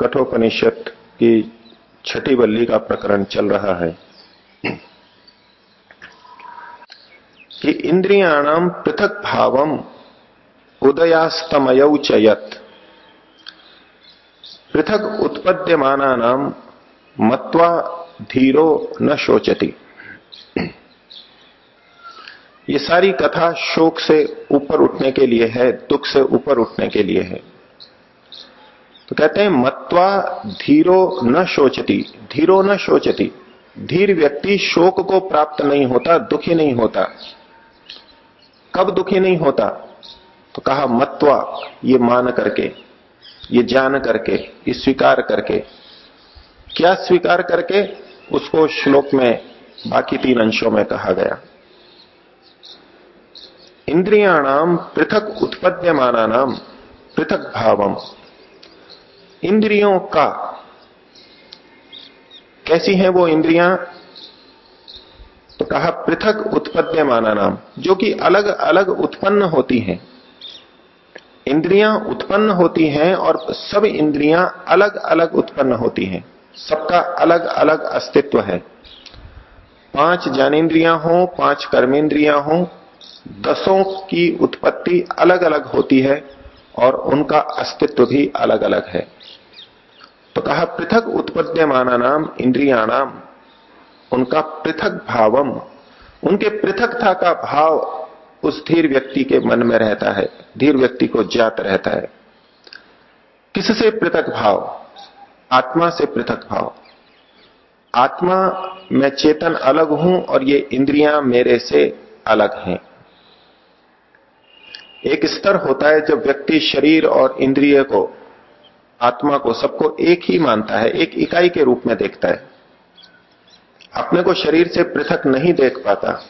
उपनिषद की छठी बल्ली का प्रकरण चल रहा है कि इंद्रियाणाम पृथक भावम उदयास्तमय चयत पृथक उत्पद्यमाना नाम मत्वा धीरो न शोचती। ये सारी कथा शोक से ऊपर उठने के लिए है, दुख से ऊपर उठने के लिए है। तो कहते हैं, मत्वा धीरो न शोचती, धीरो न शोचती। धीर व्यक्ति शोक को प्राप्त नहीं होता, दुखी नहीं होता। कब दुखी नहीं होता? तो कहा, मत्वा, ये मान करके, ये जान करके, ये स्वीकार करके। क्या स्वीकार करके? उसको श्लोक में, बाकी तीन अंशों में कहा गया। इंद्रियाणाम पृथक उत्पद्यमाना नाम पृथक भावम। इंद्रियों का। कैसी हैं वो इंद्रियाँ? तो कहा पृथक उत्पद्य माना नाम, जो कि अलग अलग उत्पन्न होती हैं। इंद्रियाँ उत्पन्न होती हैं और सब इंद्रियाँ अलग अलग उत्पन्न होती हैं। सबका अलग अलग अस्तित्व है। पाँच ज्ञानेन्द्रियाँ हो, पाँच कर्मेंद्रियाँ हो, दसों की उत्पत्ति अलग अलग होती है और उनका अस्तित्व भी अलग अलग है। तो कहा पृथक उत्पद्यमाना नाम इंद्रियाणाम, उनका पृथक भावम, उनके पृथकता का भाव उस धीर व्यक्ति के मन में रहता है, धीर व्यक्ति को ज्ञात रहता है। किससे पृथक भाव? आत्मा से पृथक भाव। आत्मा, मैं चेतन अलग हूँ और ये इंद्रियाँ मेरे से अलग हैं। एक स्तर होता है जब व्यक्ति शरीर और इंद्रिय को आत्मा को सबको एक ही मानता है, एक इकाई के रूप में देखता है। अपने को शरीर से पृथक नहीं देख पाता।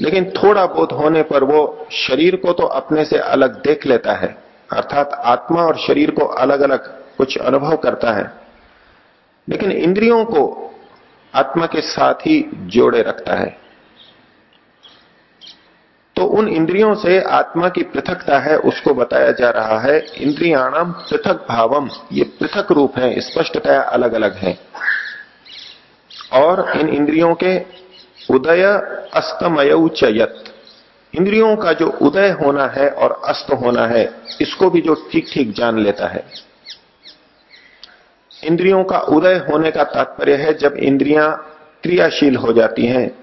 लेकिन थोड़ा बहुत होने पर वो शरीर को तो अपने से अलग देख लेता है, अर्थात आत्मा और शरीर को अलग अलग कुछ अनुभव करता है। लेकिन इंद्रियों को आत्मा के साथ ही जोड़े रखता है। तो उन इंद्रियों से आत्मा की पृथकता है, उसको बताया जा रहा है। इंद्रियाणाम पृथक भावम, ये पृथक रूप है, स्पष्टतया अलग अलग है। और इन इंद्रियों के उदय अस्तमय चयत इंद्रियों का जो उदय होना है और अस्त होना है, इसको भी जो ठीक ठीक जान लेता है। इंद्रियों का उदय होने का तात्पर्य है, जब इंद्रियाँ क्रियाशील हो जाती हैं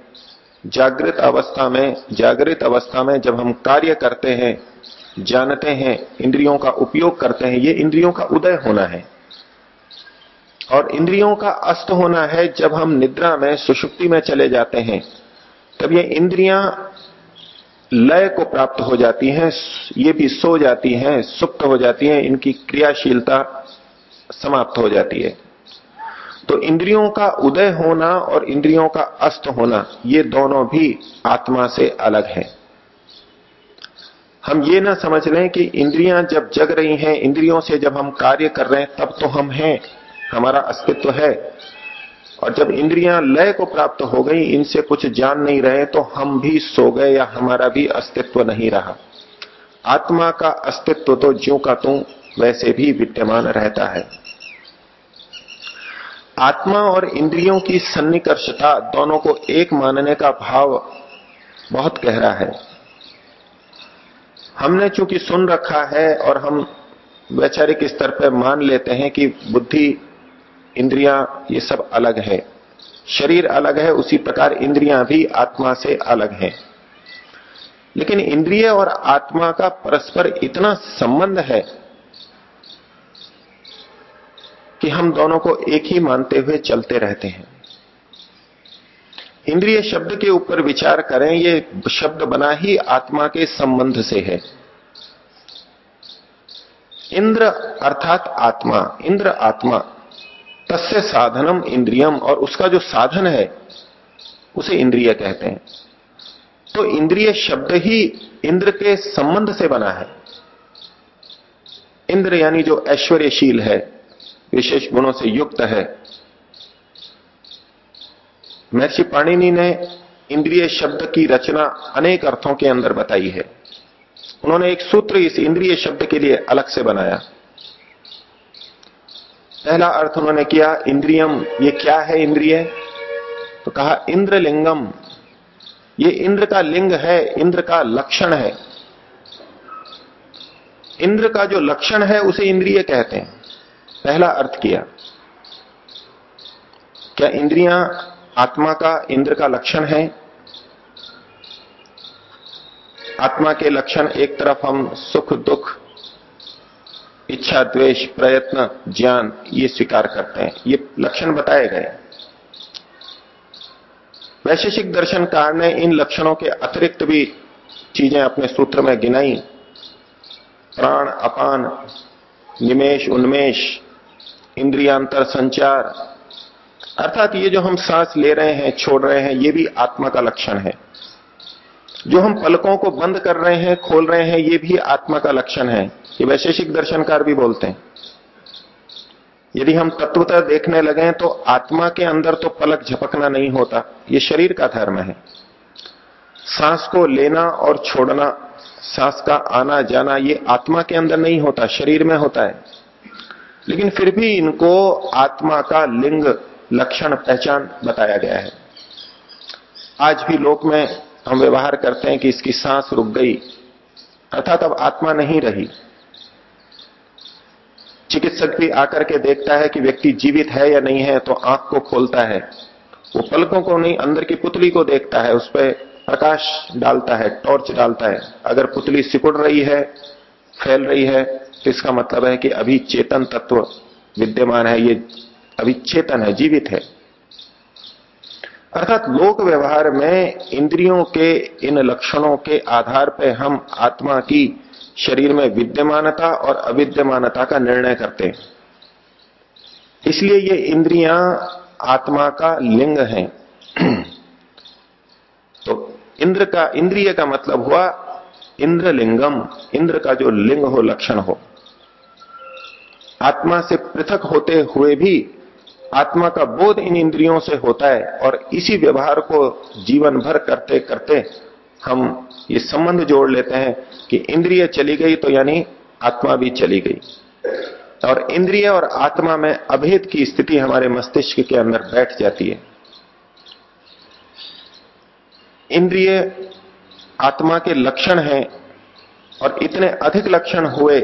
जागृत अवस्था में, जागृत अवस्था में जब हम कार्य करते हैं, जानते हैं, इंद्रियों का उपयोग करते हैं, ये इंद्रियों का उदय होना है। और इंद्रियों का अस्त होना है जब हम निद्रा में, सुषुप्ति में चले जाते हैं। तब ये इंद्रियाँ लय को प्राप्त हो जाती हैं, ये भी सो जाती हैं, सुप्त हो जाती हैं, इनकी क्रियाशीलता समाप्त हो जाती है। तो इंद्रियों का उदय होना और इंद्रियों का अस्त होना, ये दोनों भी आत्मा से अलग है। हम ये ना समझ लें कि इंद्रियाँ जब जग रही हैं, इंद्रियों से जब हम कार्य कर रहे हैं, तब तो हम हैं, हमारा अस्तित्व है। और जब इंद्रियाँ लय को प्राप्त हो गई, इनसे कुछ जान नहीं रहे तो हम भी सो गए या हमारा भी अस्तित्व नहीं रहा। आत्मा का अस्तित्व तो ज्यो का तू वैसे भी विद्यमान रहता है। आत्मा और इंद्रियों की सन्निकर्षता दोनों को एक मानने का भाव बहुत गहरा है। हमने चूँकि सुन रखा है और हम वैचारिक स्तर पर मान लेते हैं कि बुद्धि, इंद्रियाँ ये सब अलग है। शरीर अलग है, उसी प्रकार इंद्रियाँ भी आत्मा से अलग हैं। लेकिन इंद्रिय और आत्मा का परस्पर इतना संबंध है कि हम दोनों को एक ही मानते हुए चलते रहते हैं। इंद्रिय शब्द के ऊपर विचार करें, ये शब्द बना ही आत्मा के संबंध से है। इंद्र अर्थात आत्मा, इंद्र आत्मा, तस्य साधनम इंद्रियम, और उसका जो साधन है, उसे इंद्रिय कहते हैं। तो इंद्रिय शब्द ही इंद्र के संबंध से बना है। इंद्र यानी जो ऐश्वर्यशील है विशेष गुणों से युक्त है। महर्षि पाणिनि ने इंद्रिय शब्द की रचना अनेक अर्थों के अंदर बताई है। उन्होंने एक सूत्र इस इंद्रिय शब्द के लिए अलग से बनाया। पहला अर्थ उन्होंने किया, इंद्रियम, ये क्या है इंद्रिय? तो कहा, इंद्रलिंगम। ये इंद्र का लिंग है, इंद्र का लक्षण है। इंद्र का जो लक्षण है, उसे इंद्रिय कहते हैं। पहला अर्थ किया, क्या इंद्रियाँ आत्मा का इंद्र का लक्षण है? आत्मा के लक्षण एक तरफ़ हम सुख, दुख, इच्छा, द्वेष, प्रयत्न, ज्ञान, ये स्वीकार करते हैं। ये लक्षण बताए गए वैशेषिक दर्शनकार ने इन लक्षणों के अतिरिक्त भी चीज़ें अपने सूत्र में गिनाई। प्राण, अपान, निमेश, उन्मेष इंद्रियांतर संचार। अर्थात ये जो हम सांस ले रहे हैं, छोड़ रहे हैं, ये भी आत्मा का लक्षण है। जो हम पलकों को बंद कर रहे हैं, खोल रहे हैं, ये भी आत्मा का लक्षण है। ये वैशेषिक दर्शनकार भी बोलते हैं। यदि हम तत्वता देखने लगे तो आत्मा के अंदर तो पलक झपकना नहीं होता। ये शरीर का धर्म है। सांस को लेना और छोड़ना, सांस का आना जाना ये आत्मा के अंदर नहीं होता, शरीर में होता है। लेकिन फिर भी इनको आत्मा का लिंग, लक्षण, पहचान बताया गया है। आज भी लोक में हम व्यवहार करते हैं कि इसकी सांस रुक गई, अर्थात अब आत्मा नहीं रही। चिकित्सक भी आकर के देखता है कि व्यक्ति जीवित है या नहीं है तो आँख को खोलता है। वो पलकों को नहीं, अंदर की पुतली को देखता है, उस पर प्रकाश डालता है, टॉर्च डालता है। अगर पुतली सिकुड़ रही है, फैल रही है तो इसका मतलब है कि अभी चेतन तत्व विद्यमान है, ये अभी चेतन है, जीवित है। अर्थात लोक व्यवहार में इंद्रियों के, इन लक्षणों के आधार पर हम आत्मा की शरीर में विद्यमानता और अविद्यमानता का निर्णय करते हैं। इसलिए ये इंद्रियाँ आत्मा का लिंग है। तो इंद्र का, इंद्रिय का मतलब हुआ इंद्रलिंगम, इंद्र का जो लिंग हो, लक्षण हो। आत्मा से पृथक होते हुए भी आत्मा का बोध इन इंद्रियों से होता है और इसी व्यवहार को जीवन भर करते करते हम ये संबंध जोड़ लेते हैं कि इंद्रिय चली गई तो यानी आत्मा भी चली गई। और इंद्रिय और आत्मा में अभेद की स्थिति हमारे मस्तिष्क के अंदर बैठ जाती है। इंद्रिय आत्मा के लक्षण हैं और इतने अधिक लक्षण हुए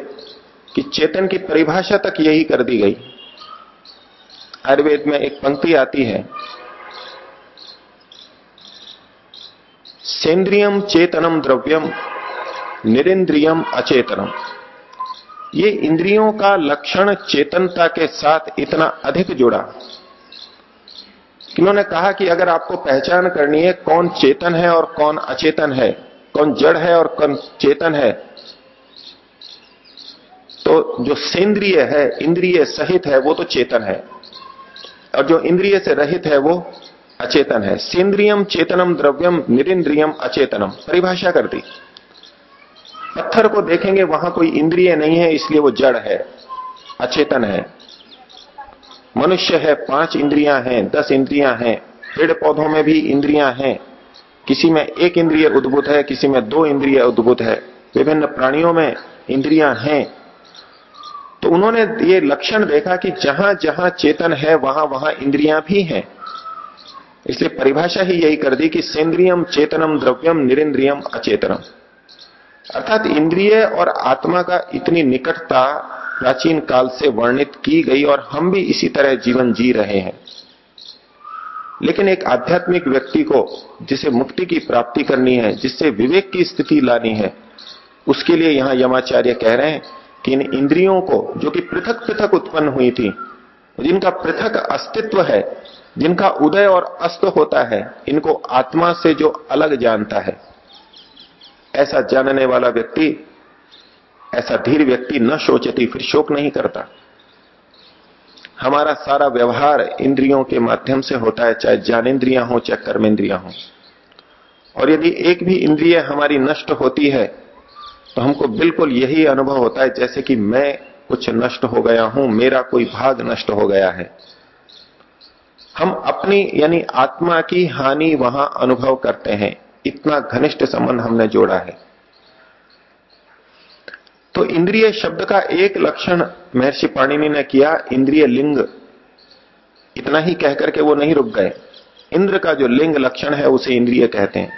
कि चेतन की परिभाषा तक यही कर दी गई। आयुर्वेद में एक पंक्ति आती है। सेंद्रियम चेतनम द्रव्यम, निरेंद्रियम अचेतनम। ये इंद्रियों का लक्षण चेतनता के साथ इतना अधिक जुड़ा इन्होंने कहा कि अगर आपको पहचान करनी है कौन चेतन है और कौन अचेतन है, कौन जड़ है और कौन चेतन है जो सेंद्रिय है, इंद्रिय सहित है, वो तो चेतन है। और जो इंद्रिय से रहित है, वो अचेतन है। सेंद्रियम चेतनम द्रव्यम निरिंद्रियम अचेतनम। परिभाषा कर दी। पत्थर को देखेंगे, वहाँ कोई इंद्रिय नहीं है, इसलिए वो जड़ है, अचेतन है। मनुष्य है, पाँच इंद्रियाँ हैं, दस इंद्रियाँ हैं। पेड़ पौधों में भी इंद्रियाँ हैं। किसी में एक इंद्रिय उद्भुत है, किसी में दो इंद्रिय उद्भुत है। विभिन्न प्राणियों में इंद्रियाँ हैं। तो उन्होंने ये लक्षण देखा कि जहाँ जहाँ चेतन है, वहाँ वहाँ इंद्रियाँ भी हैं। इसलिए परिभाषा ही यही कर दी कि सेंद्रियम, चेतनम, द्रव्यम, निरेंद्रियम, अचेतनम। अर्थात इंद्रिय और आत्मा का इतनी निकटता प्राचीन काल से वर्णित की गई और हम भी इसी तरह जीवन जी रहे हैं। लेकिन एक आध्यात्मिक व्यक्ति को जिसे मुक्ति की प्राप्ति करनी है, जिससे विवेक की स्थिति लानी है, उसके लिए यहाँ यमाचार्य कह रहे हैं कि इन इंद्रियों को, जो कि पृथक पृथक उत्पन्न हुई थी, जिनका पृथक अस्तित्व है, जिनका उदय और अस्त होता है, इनको आत्मा से जो अलग जानता है। ऐसा जानने वाला व्यक्ति, ऐसा धीर व्यक्ति न सोचती, फिर शोक नहीं करता। हमारा सारा व्यवहार इंद्रियों के माध्यम से होता है, चाहे ज्ञानेन्द्रियाँ हो, चाहे कर्मेंद्रियाँ हो। और यदि एक भी इंद्रिय हमारी नष्ट होती है तो हमको बिल्कुल यही अनुभव होता है जैसे कि मैं कुछ नष्ट हो गया हूँ, मेरा कोई भाग नष्ट हो गया है। हम अपनी, यानी आत्मा की हानि वहाँ अनुभव करते हैं। इतना घनिष्ठ संबंध हमने जोड़ा है। तो इंद्रिय शब्द का एक लक्षण महर्षि पाणिनि ने किया, इंद्रिय लिंग। इतना ही कहकर के वो नहीं रुक गए। इंद्र का जो लिंग लक्षण है, उसे इंद्रिय कहते हैं।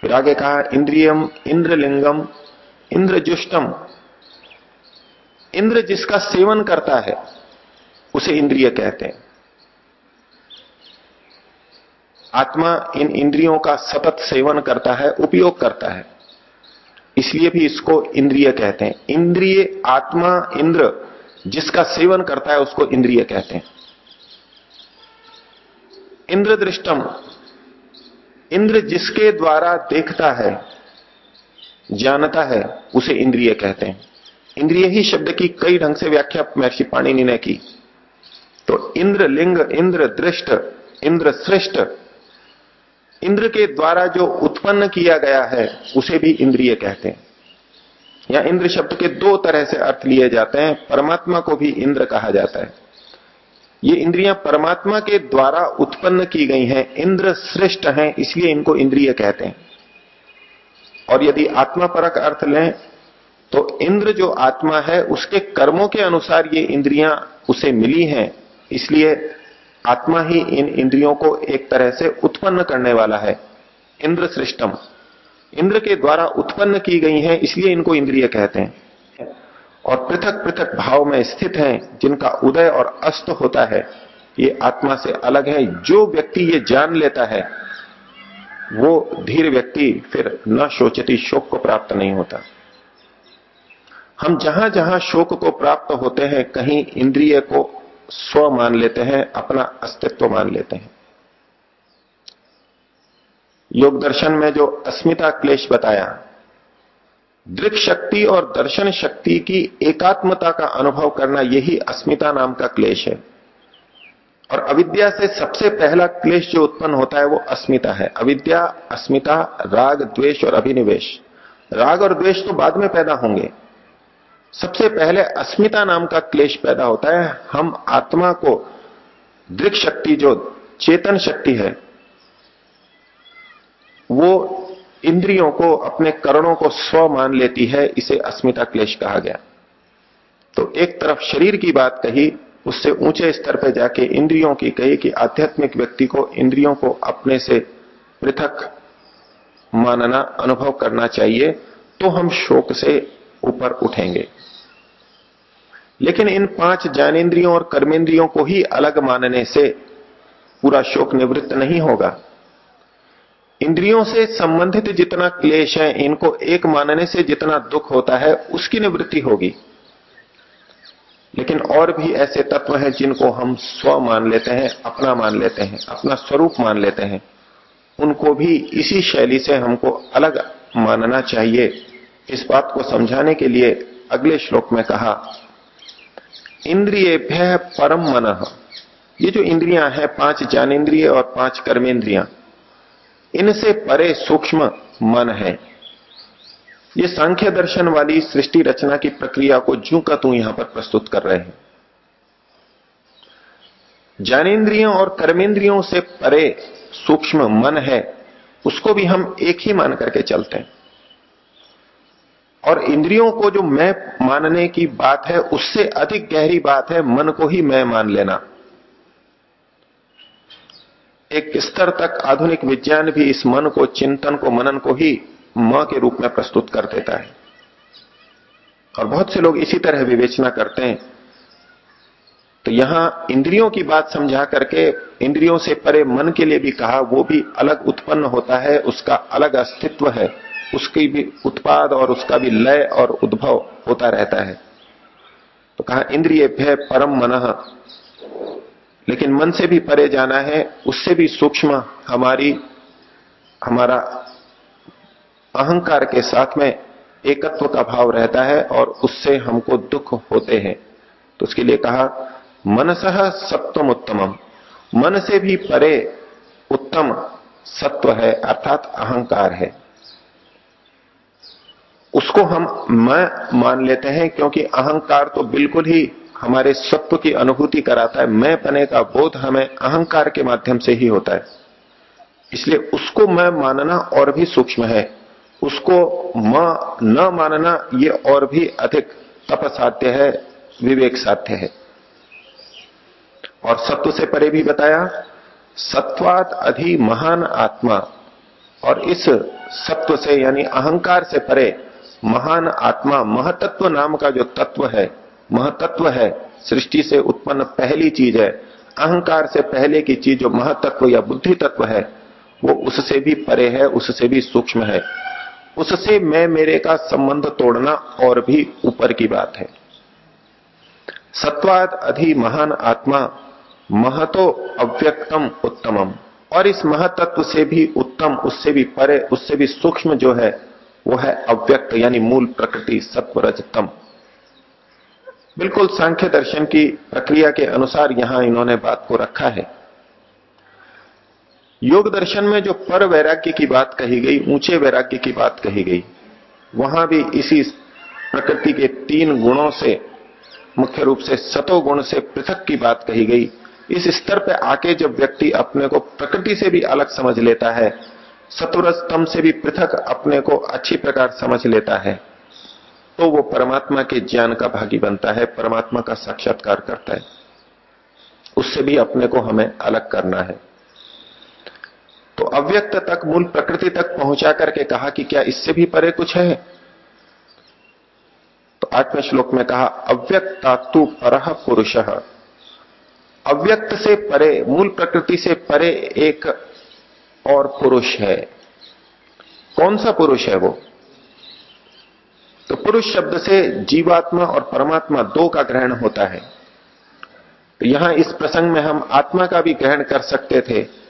फिर आगे कहा, इंद्रियम, इंद्रलिंगम इंद्रजुष्टम इंद्र जिसका सेवन करता है, उसे इंद्रिय कहते हैं। आत्मा इन इंद्रियों का सतत सेवन करता है, उपयोग करता है। इसलिए भी इसको इंद्रिय कहते हैं। इंद्रिय आत्मा इंद्र, जिसका सेवन करता है, उसको इंद्रिय कहते हैं। इंद्र दृष्टम इंद्र जिसके द्वारा देखता है जानता है, उसे इंद्रिय कहते हैं। इंद्रिय ही शब्द की कई ढंग से व्याख्या महर्षि पाणिनि ने की। तो इंद्र लिंग, इंद्र दृष्ट, इंद्र श्रेष्ठ इंद्र के द्वारा जो उत्पन्न किया गया है, उसे भी इंद्रिय कहते हैं। या इंद्र शब्द के दो तरह से अर्थ लिए जाते हैं, परमात्मा को भी इंद्र कहा जाता है। ये इंद्रियाँ परमात्मा के द्वारा उत्पन्न की गई हैं, इंद्र श्रेष्ठ हैं, इसलिए इनको इंद्रिय कहते हैं। और यदि आत्मा परक अर्थ लें तो इंद्र जो आत्मा है, उसके कर्मों के अनुसार ये इंद्रियाँ उसे मिली हैं। इसलिए आत्मा ही इन इंद्रियों को एक तरह से उत्पन्न करने वाला है। इंद्र सृष्टम। इंद्र के द्वारा उत्पन्न की गई हैं, इसलिए इनको इंद्रिय कहते हैं। और पृथक पृथक भाव में स्थित हैं, जिनका उदय और अस्त होता है। ये आत्मा से अलग है। जो व्यक्ति ये जान लेता है वो धीर व्यक्ति फिर न सोचती शोक को प्राप्त नहीं होता। हम जहाँ जहाँ शोक को प्राप्त होते हैं, कहीं इंद्रिय को स्व मान लेते हैं, अपना अस्तित्व मान लेते हैं। योग दर्शन में जो अस्मिता क्लेश बताया, दृक शक्ति और दर्शन शक्ति की एकात्मता का अनुभव करना यही अस्मिता नाम का क्लेश है। और अविद्या से सबसे पहला क्लेश जो उत्पन्न होता है वो अस्मिता है। अविद्या, अस्मिता, राग, द्वेष और अभिनिवेश। राग और द्वेष तो बाद में पैदा होंगे। सबसे पहले अस्मिता नाम का क्लेश पैदा होता है। हम आत्मा को दृक शक्ति, जो चेतन शक्ति है, वो इंद्रियों को, अपने करणों को स्व मान लेती है। इसे अस्मिता क्लेश कहा गया। तो एक तरफ़ शरीर की बात कही उससे ऊँचे स्तर पर जाके इंद्रियों की कही कि आध्यात्मिक व्यक्ति को इंद्रियों को अपने से पृथक मानना, अनुभव करना चाहिए तो हम शोक से ऊपर उठेंगे। लेकिन इन पाँच ज्ञानेन्द्रियों और कर्मेंद्रियों को ही अलग मानने से पूरा शोक निवृत्त नहीं होगा। इंद्रियों से संबंधित जितना क्लेश है, इनको एक मानने से जितना दुख होता है, उसकी निवृत्ति होगी। लेकिन और भी ऐसे तत्व हैं जिनको हम स्व मान लेते हैं, अपना मान लेते हैं, अपना स्वरूप मान लेते हैं। उनको भी इसी शैली से हमको अलग मानना चाहिए। इस बात को समझाने के लिए अगले श्लोक में कहा इंद्रिय परम मन। ये जो इंद्रियाँ हैं, पाँच ज्ञानेन्द्रिय और पाँच कर्मेंद्रियाँ, इनसे परे सूक्ष्म मन है। ये सांख्य दर्शन वाली सृष्टि रचना की प्रक्रिया को जू का तू यहाँ पर प्रस्तुत कर रहे हैं। ज्ञानेन्द्रियों और कर्मेंद्रियों से परे सूक्ष्म मन है, उसको भी हम एक ही मान करके चलते हैं। और इंद्रियों को जो मैं मानने की बात है, उससे अधिक गहरी बात है, मन को ही मैं मान लेना। एक स्तर तक आधुनिक विज्ञान भी इस मन को, चिंतन को, मनन को ही म के रूप में प्रस्तुत कर देता है। और बहुत से लोग इसी तरह विवेचना करते हैं। तो यहाँ इंद्रियों की बात समझा करके इंद्रियों से परे मन के लिए भी कहा, वो भी अलग उत्पन्न होता है, उसका अलग अस्तित्व है। उसकी भी उत्पाद और उसका भी लय और उद्भव होता रहता है। तो कहा, इंद्रिय भय परम मन। लेकिन मन से भी परे जाना है, उससे भी सूक्ष्म हमारी, हमारा अहंकार के साथ में एकत्व का भाव रहता है और उससे हमको दुख होते हैं। तो उसके लिए कहा मनसह सत्वम उत्तमम। मन से भी परे उत्तम सत्व है, अर्थात अहंकार है। उसको हम मैं मान लेते हैं, क्योंकि अहंकार तो बिल्कुल ही हमारे सत्व की अनुभूति कराता है। मैं पने का बोध हमें अहंकार के माध्यम से ही होता है। इसलिए उसको मैं मानना और भी सूक्ष्म है। उसको म न मानना ये और भी अधिक तप साध्य है, विवेक साध्य है। और सत्व से परे भी बताया, सत्वात अधि महान आत्मा। और इस सत्व से यानी अहंकार से परे महान आत्मा, महतत्व नाम का जो तत्व है, महतत्व है, सृष्टि से उत्पन्न पहली चीज़ है, अहंकार से पहले की चीज़ जो महतत्व या बुद्धि तत्व है, वो उससे भी परे है, उससे भी सूक्ष्म है। उससे मैं मेरे का संबंध तोड़ना और भी ऊपर की बात है। सत्वाद अधि महान आत्मा, महतो अव्यक्तम उत्तमम। और इस महतत्व से भी उत्तम, उससे भी परे, उससे भी सूक्ष्म जो है, वो है अव्यक्त, यानी मूल प्रकृति सत्व रजतम बिल्कुल सांख्य दर्शन की प्रक्रिया के अनुसार यहाँ इन्होंने बात को रखा है। योग दर्शन में जो पर वैराग्य की बात कही गई, ऊँचे वैराग्य की बात कही गई, वहाँ भी इसी प्रकृति के तीन गुणों से, मुख्य रूप से सतो गुण से पृथक की बात कही गई। इस स्तर पर आके जब व्यक्ति अपने को प्रकृति से भी अलग समझ लेता है, सतुरस्तम से भी पृथक अपने को अच्छी प्रकार समझ लेता है तो वो परमात्मा के ज्ञान का भागी बनता है, परमात्मा का साक्षात्कार करता है। उससे भी अपने को हमें अलग करना है। तो अव्यक्त तक, मूल प्रकृति तक पहुँचा करके कहा कि क्या इससे भी परे कुछ है? तो आठवें श्लोक में कहा अव्यक्तातु पर पुरुष। अव्यक्त से परे, मूल प्रकृति से परे एक और पुरुष है। कौन सा पुरुष है वो? तो पुरुष शब्द से जीवात्मा और परमात्मा दो का ग्रहण होता है। तो यहाँ इस प्रसंग में हम आत्मा का भी ग्रहण कर सकते थे।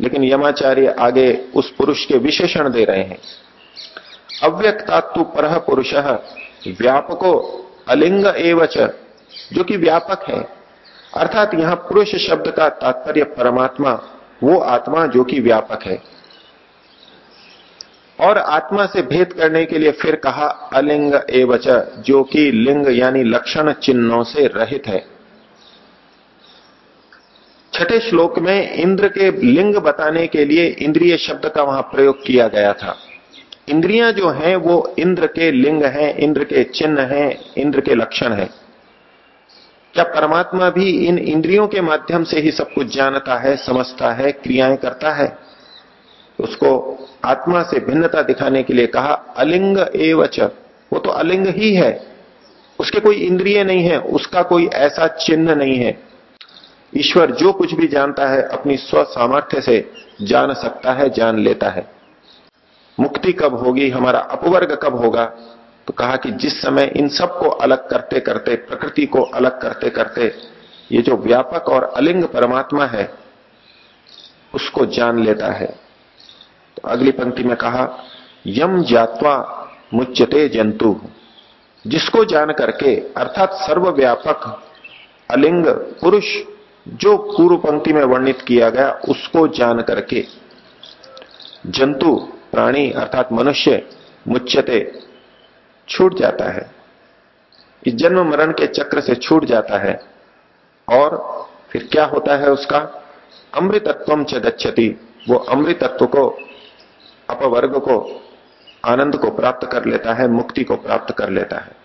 लेकिन यमाचार्य आगे उस पुरुष के विशेषण दे रहे हैं। अव्यक्तात्व पर पुरुष, व्यापको अलिंग एवच, जो कि व्यापक है। अर्थात यहाँ पुरुष शब्द का तात्पर्य परमात्मा, वो आत्मा जो कि व्यापक है। और आत्मा से भेद करने के लिए फिर कहा अलिंग एवच, जो कि लिंग यानी लक्षण चिन्हों से रहित है। छठे श्लोक में इंद्र के लिंग बताने के लिए इंद्रिय शब्द का वहाँ प्रयोग किया गया था। इंद्रियाँ जो हैं, वो इंद्र के लिंग हैं, इंद्र के चिन्ह हैं, इंद्र के लक्षण हैं। क्या परमात्मा भी इन इंद्रियों के माध्यम से ही सब कुछ जानता है, समझता है, क्रियाएँ करता है? उसको आत्मा से भिन्नता दिखाने के लिए कहा, अलिंग एवच। वो तो अलिंग ही है। उसके कोई इंद्रिय नहीं है, उसका कोई ऐसा चिन्ह नहीं है। ईश्वर जो कुछ भी जानता है, अपनी स्व सामर्थ्य से जान सकता है, जान लेता है। मुक्ति कब होगी, हमारा अपवर्ग कब होगा? तो कहा कि जिस समय इन सबको अलग करते करते, प्रकृति को अलग करते करते, ये जो व्यापक और अलिंग परमात्मा है, उसको जान लेता है। तो अगली पंक्ति में कहा, यम जात्वा मुच्यते जंतु। जिसको जान करके, अर्थात सर्वव्यापक, अलिंग, पुरुष जो पूर्व पंक्ति में वर्णित किया गया, उसको जान करके जंतु, प्राणी अर्थात मनुष्य मुच्यते, छूट जाता है। इस जन्म मरण के चक्र से छूट जाता है। और फिर क्या होता है उसका? अमृतत्व च गच्छति। वो अमृतत्व को, अपवर्ग को, आनंद को प्राप्त कर लेता है, मुक्ति को प्राप्त कर लेता है।